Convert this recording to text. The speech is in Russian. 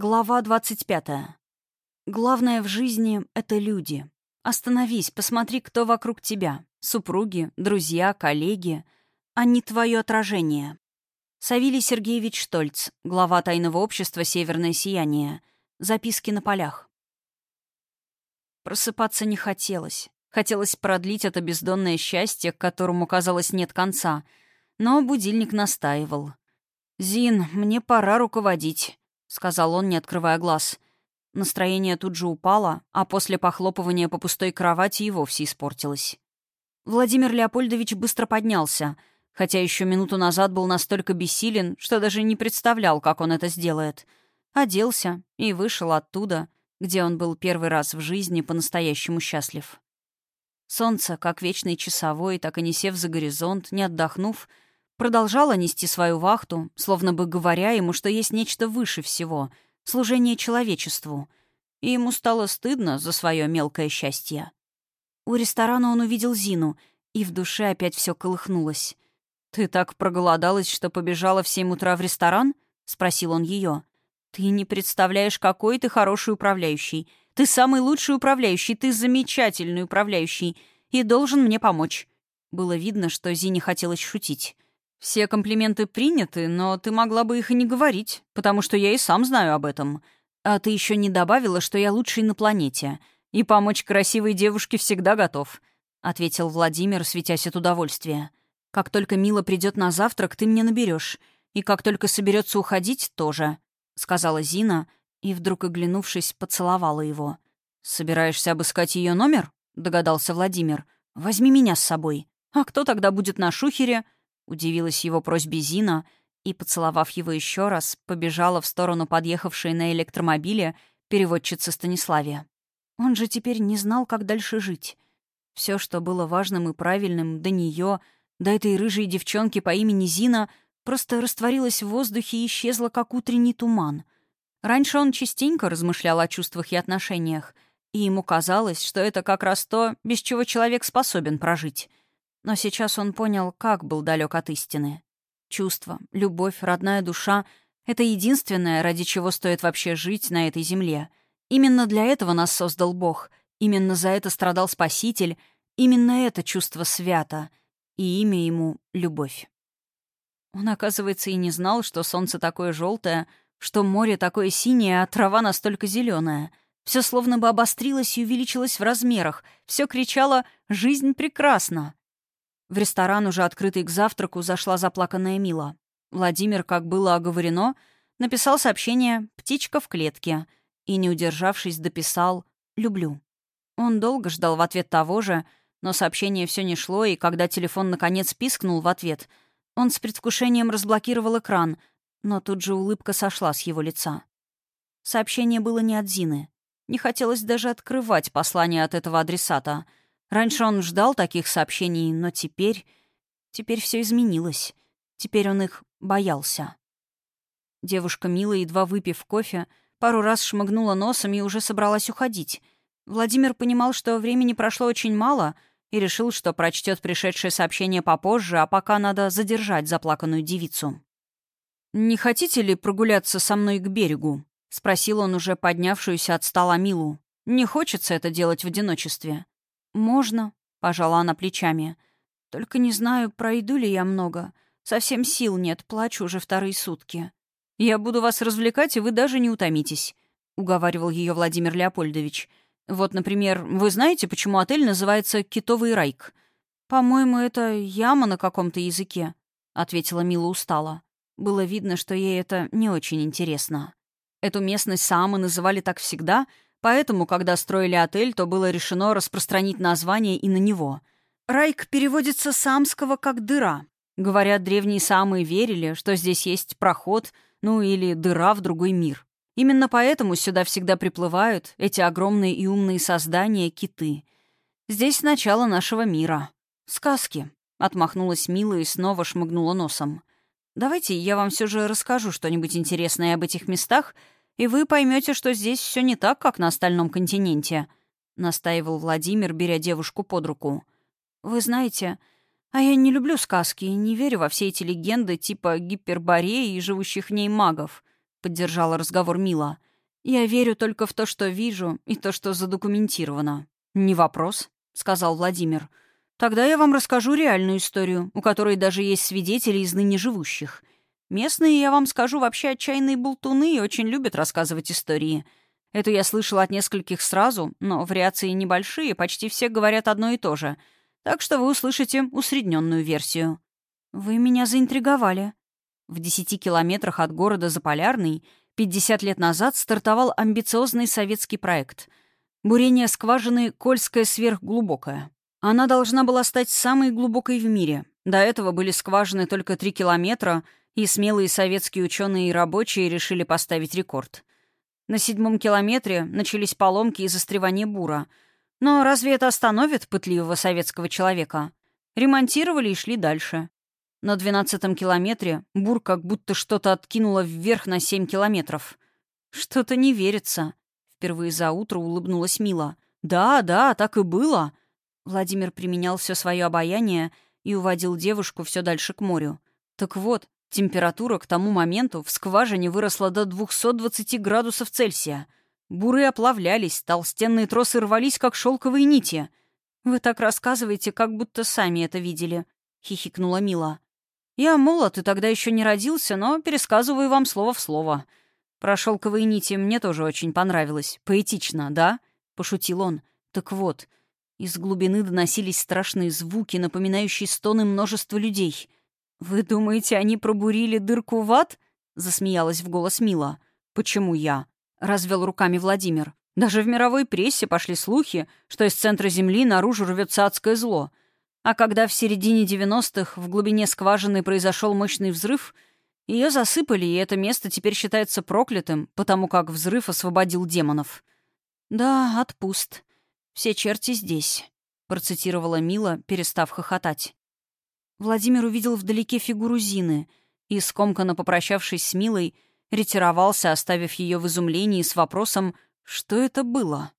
Глава 25. Главное в жизни — это люди. Остановись, посмотри, кто вокруг тебя. Супруги, друзья, коллеги. А не твое отражение. Савелий Сергеевич Штольц, глава тайного общества «Северное сияние». Записки на полях. Просыпаться не хотелось. Хотелось продлить это бездонное счастье, к которому, казалось, нет конца. Но будильник настаивал. «Зин, мне пора руководить». — сказал он, не открывая глаз. Настроение тут же упало, а после похлопывания по пустой кровати и вовсе испортилось. Владимир Леопольдович быстро поднялся, хотя еще минуту назад был настолько бессилен, что даже не представлял, как он это сделает. Оделся и вышел оттуда, где он был первый раз в жизни по-настоящему счастлив. Солнце, как вечный часовой, так и не сев за горизонт, не отдохнув, Продолжала нести свою вахту, словно бы говоря ему, что есть нечто выше всего — служение человечеству. И ему стало стыдно за свое мелкое счастье. У ресторана он увидел Зину, и в душе опять все колыхнулось. «Ты так проголодалась, что побежала в семь утра в ресторан?» — спросил он ее. «Ты не представляешь, какой ты хороший управляющий. Ты самый лучший управляющий, ты замечательный управляющий и должен мне помочь». Было видно, что Зине хотелось шутить. «Все комплименты приняты, но ты могла бы их и не говорить, потому что я и сам знаю об этом. А ты еще не добавила, что я лучший на планете, и помочь красивой девушке всегда готов», — ответил Владимир, светясь от удовольствия. «Как только Мила придет на завтрак, ты мне наберешь, и как только соберется уходить, тоже», — сказала Зина, и вдруг, оглянувшись, поцеловала его. «Собираешься обыскать ее номер?» — догадался Владимир. «Возьми меня с собой. А кто тогда будет на шухере?» Удивилась его просьбе Зина и, поцеловав его еще раз, побежала в сторону подъехавшей на электромобиле переводчицы Станиславия. Он же теперь не знал, как дальше жить. Все, что было важным и правильным до нее, до этой рыжей девчонки по имени Зина, просто растворилось в воздухе и исчезло, как утренний туман. Раньше он частенько размышлял о чувствах и отношениях, и ему казалось, что это как раз то, без чего человек способен прожить. Но сейчас он понял, как был далек от истины. Чувство, любовь, родная душа — это единственное, ради чего стоит вообще жить на этой земле. Именно для этого нас создал Бог, именно за это страдал Спаситель, именно это чувство свято, и имя ему — любовь. Он, оказывается, и не знал, что солнце такое желтое, что море такое синее, а трава настолько зеленая. Все словно бы обострилось и увеличилось в размерах, все кричало «Жизнь прекрасна!» В ресторан, уже открытый к завтраку, зашла заплаканная Мила. Владимир, как было оговорено, написал сообщение «Птичка в клетке» и, не удержавшись, дописал «Люблю». Он долго ждал в ответ того же, но сообщение все не шло, и когда телефон наконец пискнул в ответ, он с предвкушением разблокировал экран, но тут же улыбка сошла с его лица. Сообщение было не от Зины. Не хотелось даже открывать послание от этого адресата — Раньше он ждал таких сообщений, но теперь... Теперь все изменилось. Теперь он их боялся. Девушка Мила, едва выпив кофе, пару раз шмыгнула носом и уже собралась уходить. Владимир понимал, что времени прошло очень мало, и решил, что прочтет пришедшее сообщение попозже, а пока надо задержать заплаканную девицу. «Не хотите ли прогуляться со мной к берегу?» — спросил он уже поднявшуюся от стола Милу. «Не хочется это делать в одиночестве. «Можно», — пожала она плечами. «Только не знаю, пройду ли я много. Совсем сил нет, плачу уже вторые сутки». «Я буду вас развлекать, и вы даже не утомитесь», — уговаривал ее Владимир Леопольдович. «Вот, например, вы знаете, почему отель называется «Китовый райк»?» «По-моему, это яма на каком-то языке», — ответила Мила устало. Было видно, что ей это не очень интересно. Эту местность Саамы называли так всегда — Поэтому, когда строили отель, то было решено распространить название и на него. Райк переводится с самского как «дыра». Говорят, древние самые верили, что здесь есть проход, ну или дыра в другой мир. Именно поэтому сюда всегда приплывают эти огромные и умные создания — киты. Здесь начало нашего мира. Сказки. Отмахнулась Мила и снова шмыгнула носом. «Давайте я вам все же расскажу что-нибудь интересное об этих местах — и вы поймете, что здесь все не так, как на остальном континенте», — настаивал Владимир, беря девушку под руку. «Вы знаете, а я не люблю сказки и не верю во все эти легенды типа Гипербореи и живущих в ней магов», — поддержала разговор Мила. Я верю только в то, что вижу, и то, что задокументировано. «Не вопрос», — сказал Владимир. «Тогда я вам расскажу реальную историю, у которой даже есть свидетели из ныне живущих. Местные, я вам скажу, вообще отчаянные болтуны и очень любят рассказывать истории. Эту я слышала от нескольких сразу, но вариации небольшие, почти все говорят одно и то же. Так что вы услышите усредненную версию». «Вы меня заинтриговали». В десяти километрах от города Заполярный 50 лет назад стартовал амбициозный советский проект — бурение скважины «Кольская сверхглубокая». Она должна была стать самой глубокой в мире. До этого были скважины только 3 километра, и смелые советские ученые и рабочие решили поставить рекорд. На седьмом километре начались поломки и застревание бура. Но разве это остановит пытливого советского человека? Ремонтировали и шли дальше. На двенадцатом километре бур как будто что-то откинуло вверх на семь километров. Что-то не верится. Впервые за утро улыбнулась Мила. «Да, да, так и было». Владимир применял все свое обаяние и уводил девушку все дальше к морю. Так вот, температура к тому моменту в скважине выросла до 220 градусов Цельсия. Буры оплавлялись, толстенные тросы рвались, как шелковые нити. «Вы так рассказываете, как будто сами это видели», — хихикнула Мила. Я молод и тогда еще не родился, но пересказываю вам слово в слово. Про шелковые нити мне тоже очень понравилось. Поэтично, да?» — пошутил он. «Так вот, из глубины доносились страшные звуки, напоминающие стоны множества людей. «Вы думаете, они пробурили дырку в ад?» — засмеялась в голос Мила. «Почему я?» — развел руками Владимир. «Даже в мировой прессе пошли слухи, что из центра Земли наружу рвется адское зло. А когда в середине 90-х в глубине скважины произошел мощный взрыв, ее засыпали, и это место теперь считается проклятым, потому как взрыв освободил демонов. «Да, отпуст. Все черти здесь», — процитировала Мила, перестав хохотать. Владимир увидел вдалеке фигуру Зины и, скомканно попрощавшись с Милой, ретировался, оставив ее в изумлении с вопросом «Что это было?».